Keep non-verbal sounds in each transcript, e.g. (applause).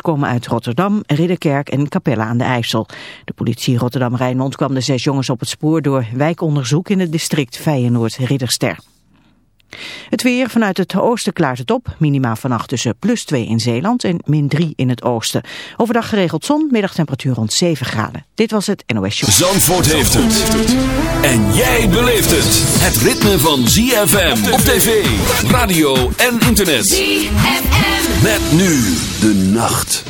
komen uit Rotterdam, Ridderkerk en Capelle aan de IJssel. De politie Rotterdam-Rijnmond kwam de zes jongens op het spoor door wijkonderzoek in het district Feyenoord-Ridderster. Het weer vanuit het oosten klaart het op. Minima vannacht tussen plus 2 in Zeeland en min 3 in het oosten. Overdag geregeld zon, middagtemperatuur rond 7 graden. Dit was het NOS Show. Zandvoort heeft het. En jij beleeft het. Het ritme van ZFM op tv, radio en internet. ZFM. Met nu de nacht.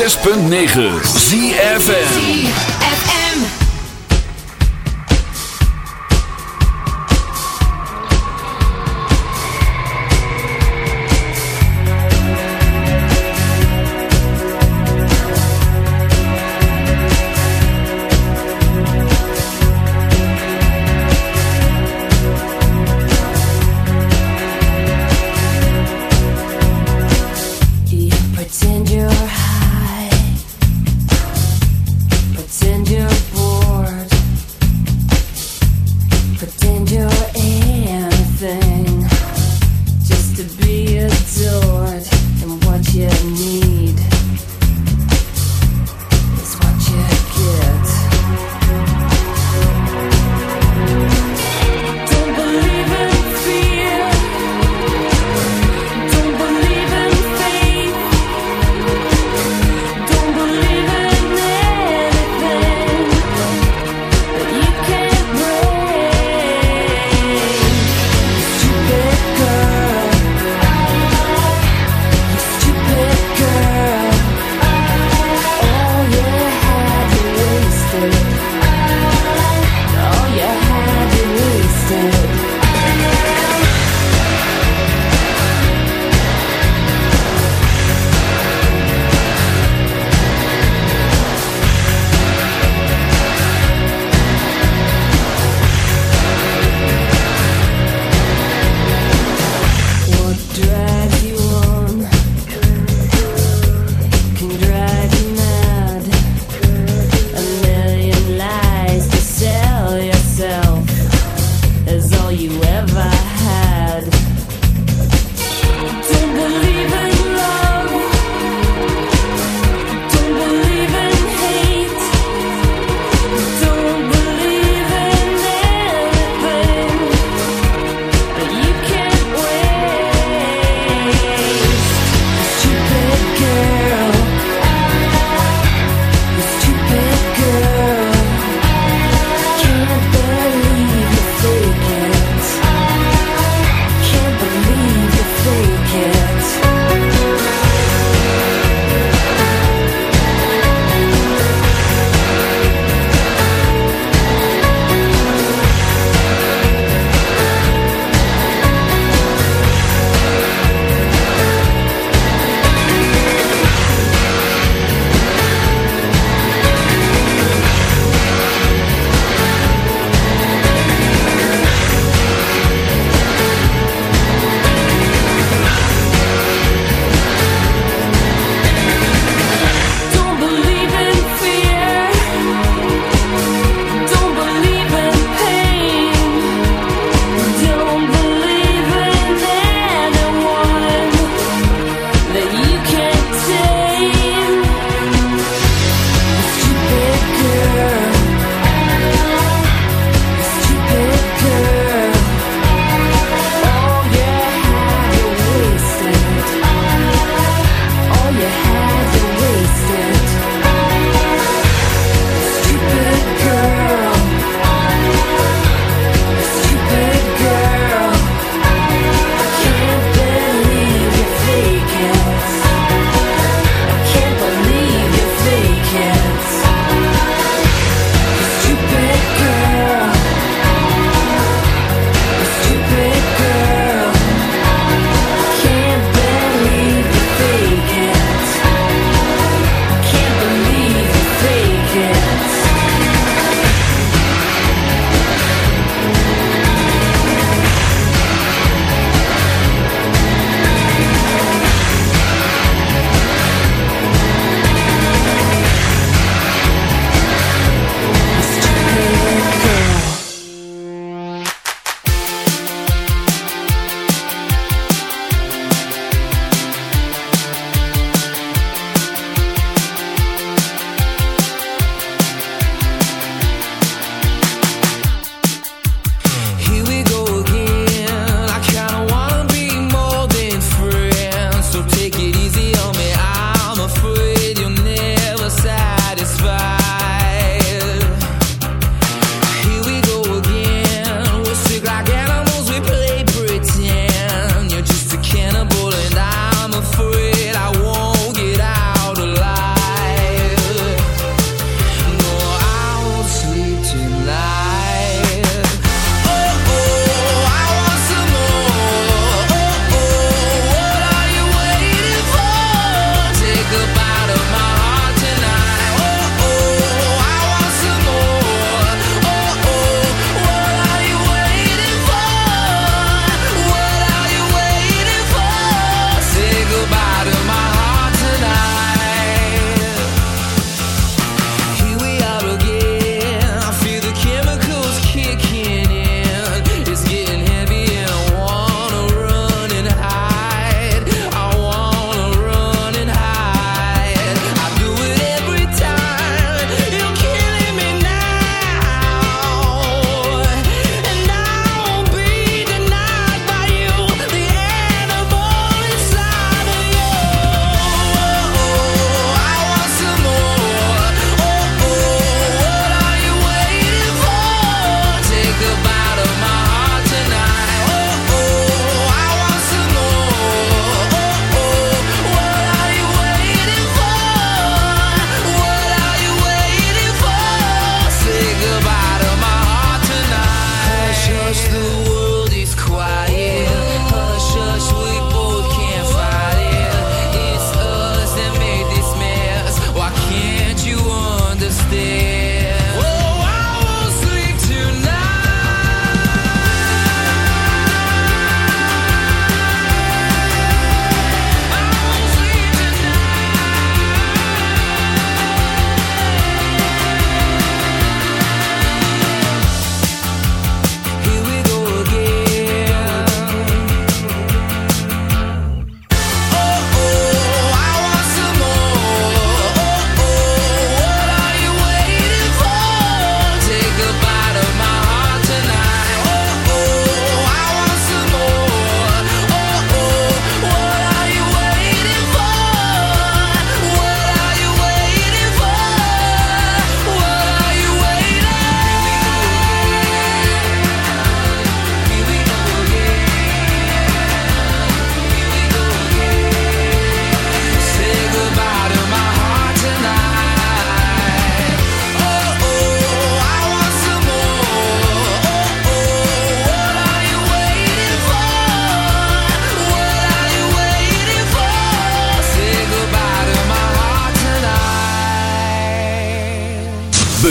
106.9 ZFN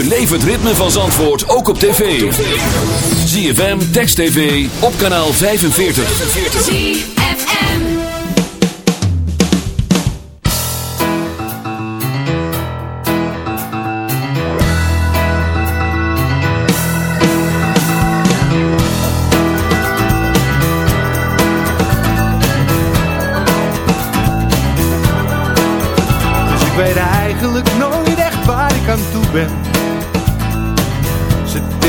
Beleef het ritme van Zandvoort ook op tv. ZFM, Text TV, op kanaal 45. ZFM. Dus ik weet eigenlijk nooit echt waar ik aan toe ben.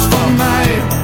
Van mij,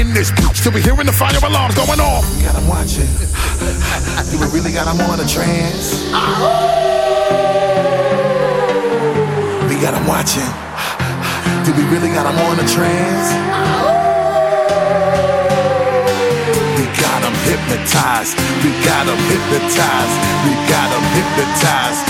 in this bitch till we hearing the fire alarms going off. We got them watching. (laughs) we really got them on a trance? We got them watching. (sighs) Do we really got them on a trance? We got them hypnotized. We got them hypnotized. We got them hypnotized.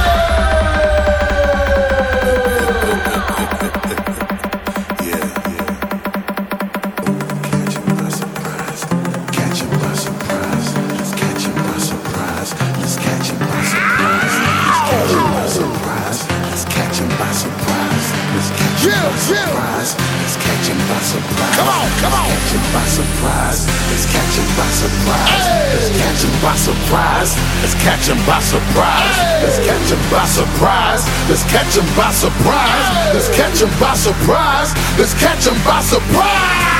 By surprise. Let's catch him by surprise. Let's catch him by surprise. Let's catch him by surprise. Let's catch him by surprise. Let's catch him by surprise. and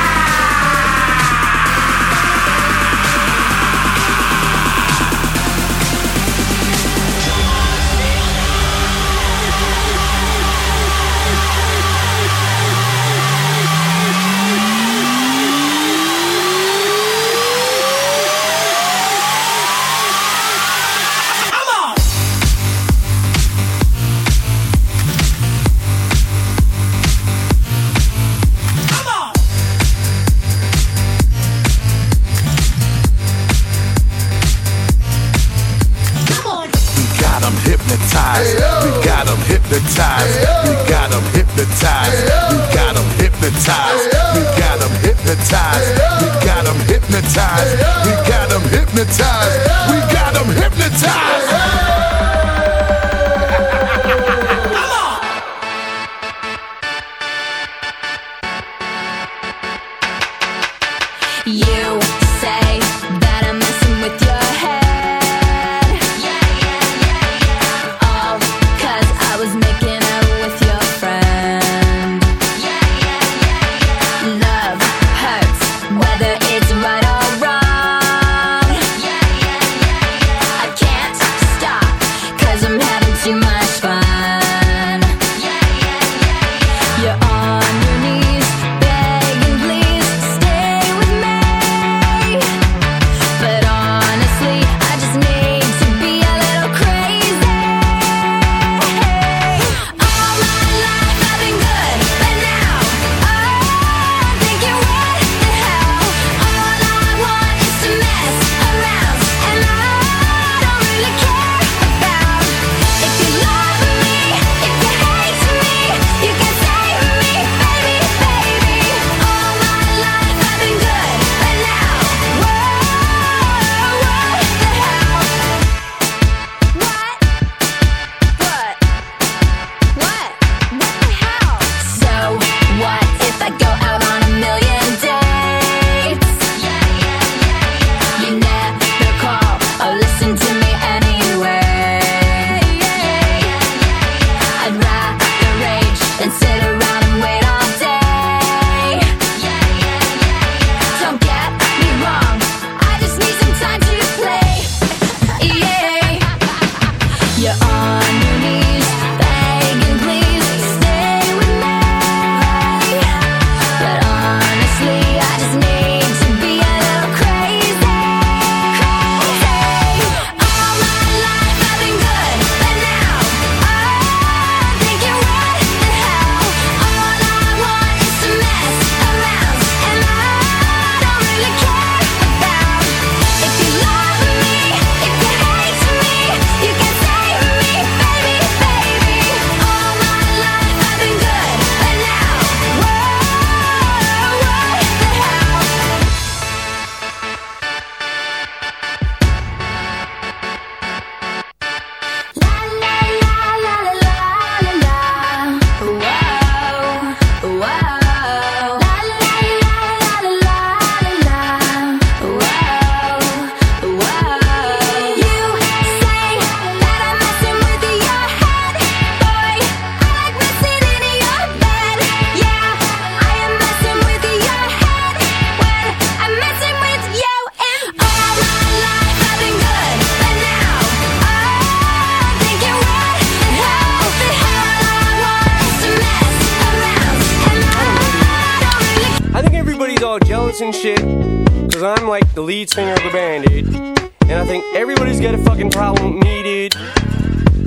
me, dude.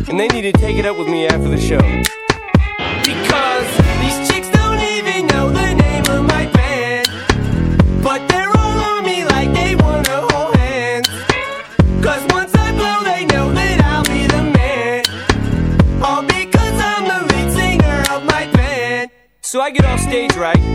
And they need to take it up with me after the show. Because these chicks don't even know the name of my band. But they're all on me like they wanna hold hands. Cause once I blow, they know that I'll be the man. All because I'm the lead singer of my band. So I get off stage right,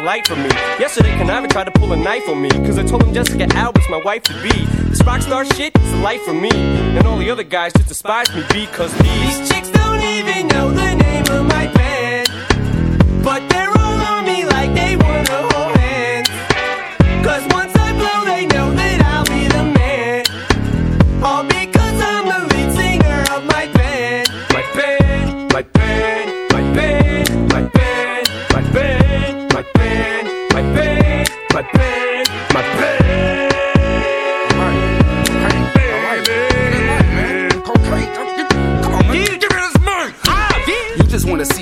light for me. Yesterday, Canava tried to pull a knife on me. Cause I told him Jessica Albert's my wife to be. This rock star shit is a life for me. And all the other guys just despise me because these, these chicks don't even know the name of my band. But they're all on me like they wanna hold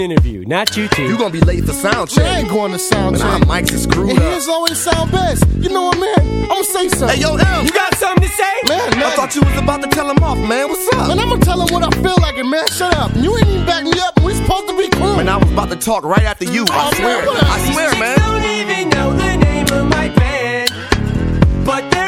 an interview, not you two. You gonna be late for sound Man, I check. ain't going to sound Man, our mics is screwed And up. his always sound best. You know what, man? I'm gonna say something. Hey, yo, M. You got something to say? man, I thought you was about to tell him off, man. What's up? Man, I'm gonna tell him what I feel like, and man, shut up. You ain't even back me up. We supposed to be cool. Man, I was about to talk right after you. I Oh, swear. man, what I a- swear, man. chicks don't even know the name of my band. But they're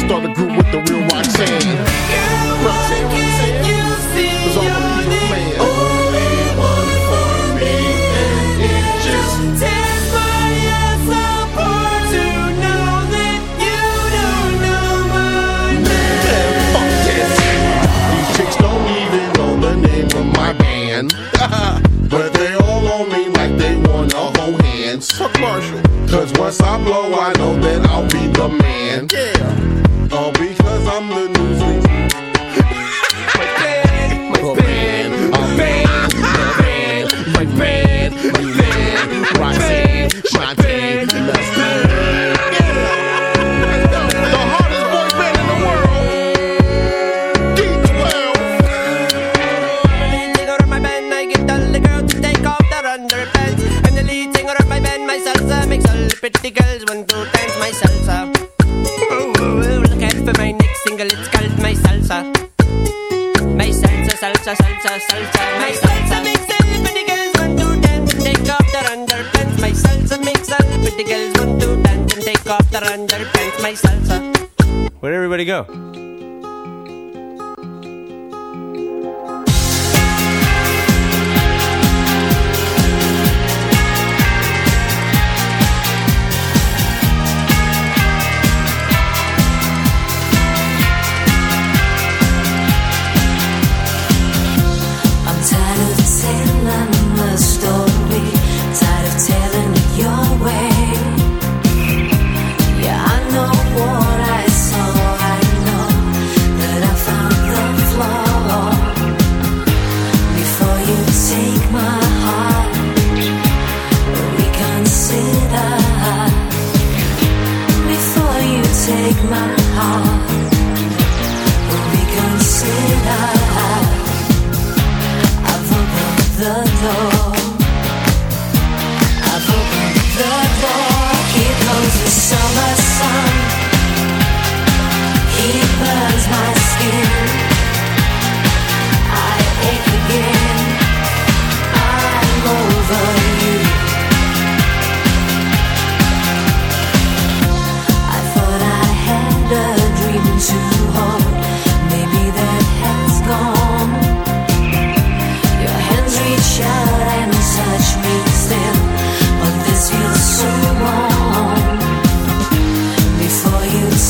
start a group with the real Roxanne. Roxanne, Roxanne. I've opened the door. Here the summer sun. He burns my skin.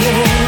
Yeah.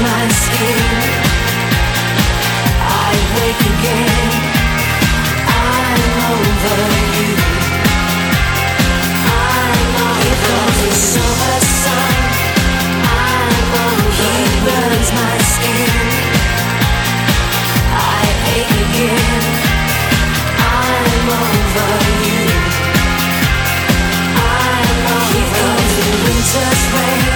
my skin. I'm over you. The summer sun. I'm over he burns my skin. I ache again. I'm over you. I'm over the winter's rain.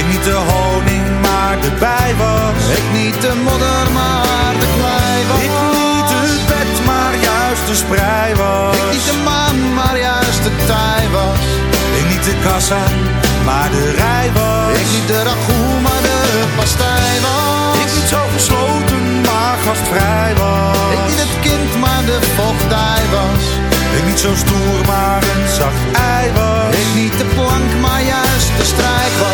Ik niet de honing, maar de bij was. Ik niet de modder, maar de klei was. Ik niet het bed, maar juist de sprei was. Ik niet de maan, maar juist de tij was. Ik niet de kassa, maar de rij was. Ik niet de ragout, maar de pastij was. Ik niet zo gesloten, maar gastvrij was. Ik niet het kind, maar de vochtdij was. Ik niet zo stoer, maar een zacht ei was. Ik niet de plank, maar juist de strijk was.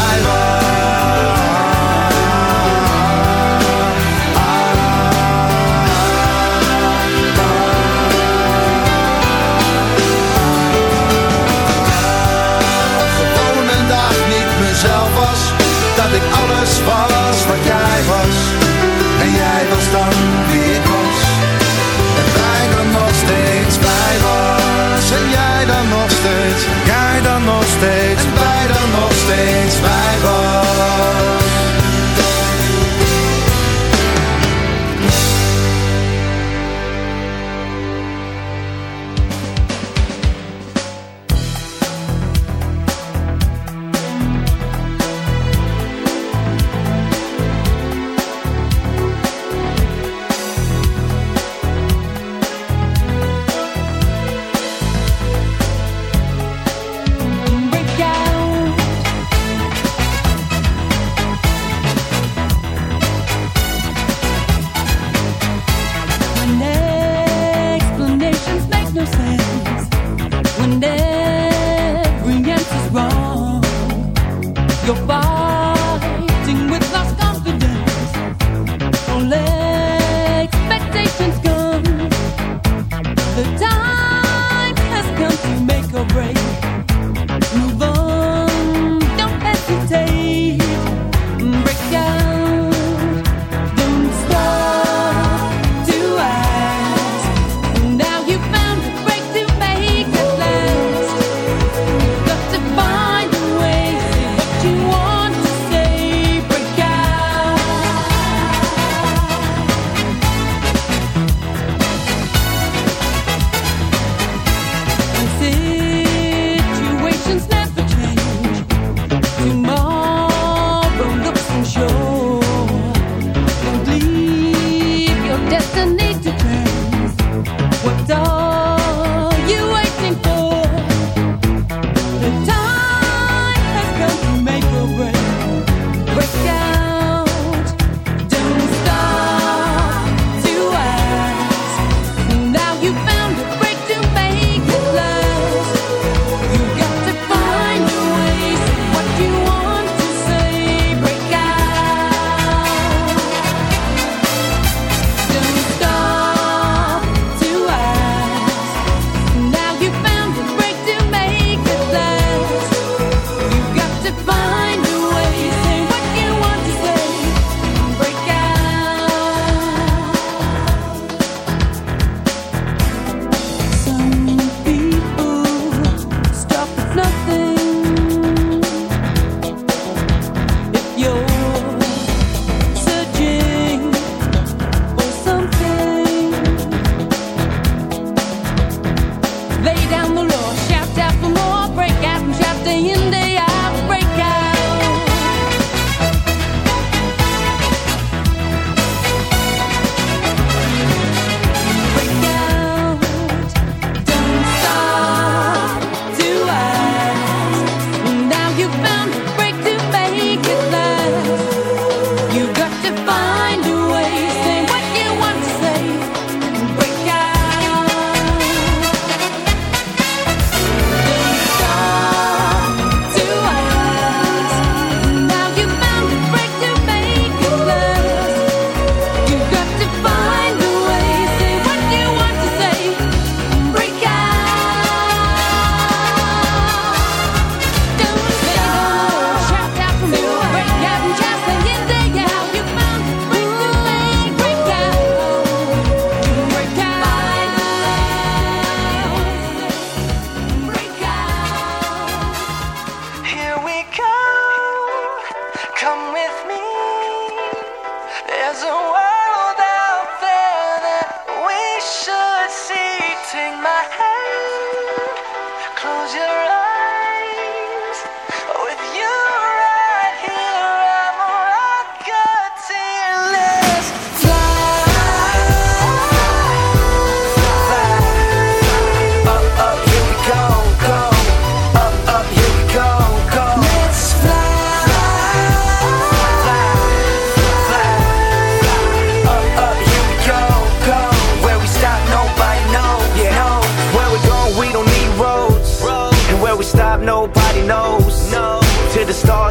ik alles wat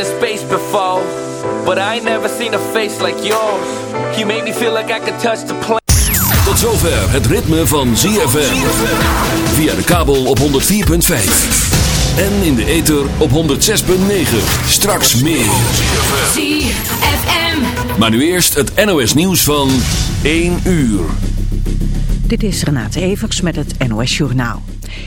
Been in space before, but I ain't never seen a face like yours. You make me feel like I could touch the planet. Tot zover het ritme van ZFM. Via de kabel op 104.5. En in de ether op 106.9. Straks meer. ZFM. Maar nu eerst het NOS nieuws van 1 uur. Dit is Renate Evers met het NOS Journaal.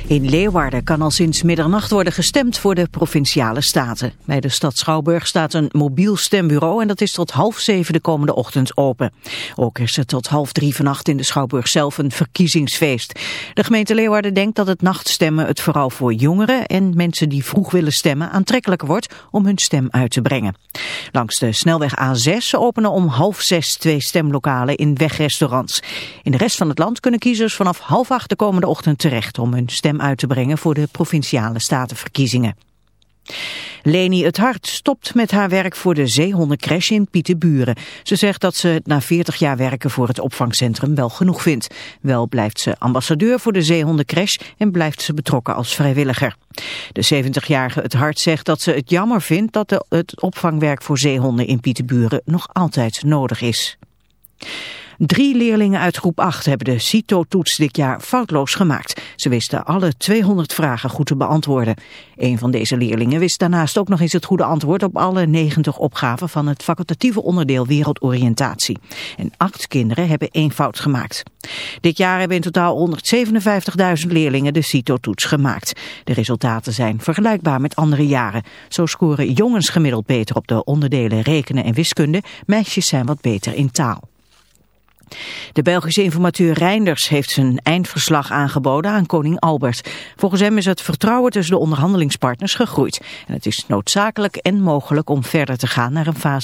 In Leeuwarden kan al sinds middernacht worden gestemd voor de provinciale staten. Bij de stad Schouwburg staat een mobiel stembureau en dat is tot half zeven de komende ochtend open. Ook is het tot half drie vannacht in de Schouwburg zelf een verkiezingsfeest. De gemeente Leeuwarden denkt dat het nachtstemmen het vooral voor jongeren en mensen die vroeg willen stemmen aantrekkelijker wordt om hun stem uit te brengen. Langs de snelweg A6 openen om half zes twee stemlokalen in wegrestaurants. In de rest van het land kunnen kiezers vanaf half acht de komende ochtend terecht om hun stem uit te brengen voor de provinciale statenverkiezingen. Leni het Hart stopt met haar werk voor de zeehondencrash in Pieterburen. Ze zegt dat ze na 40 jaar werken voor het opvangcentrum wel genoeg vindt. Wel blijft ze ambassadeur voor de zeehondencrash en blijft ze betrokken als vrijwilliger. De 70-jarige het Hart zegt dat ze het jammer vindt dat het opvangwerk voor zeehonden in Pieterburen nog altijd nodig is. Drie leerlingen uit groep 8 hebben de CITO-toets dit jaar foutloos gemaakt. Ze wisten alle 200 vragen goed te beantwoorden. Een van deze leerlingen wist daarnaast ook nog eens het goede antwoord op alle 90 opgaven van het facultatieve onderdeel wereldoriëntatie. En acht kinderen hebben één fout gemaakt. Dit jaar hebben in totaal 157.000 leerlingen de CITO-toets gemaakt. De resultaten zijn vergelijkbaar met andere jaren. Zo scoren jongens gemiddeld beter op de onderdelen rekenen en wiskunde. Meisjes zijn wat beter in taal. De Belgische informateur Reinders heeft zijn eindverslag aangeboden aan koning Albert. Volgens hem is het vertrouwen tussen de onderhandelingspartners gegroeid. En het is noodzakelijk en mogelijk om verder te gaan naar een fase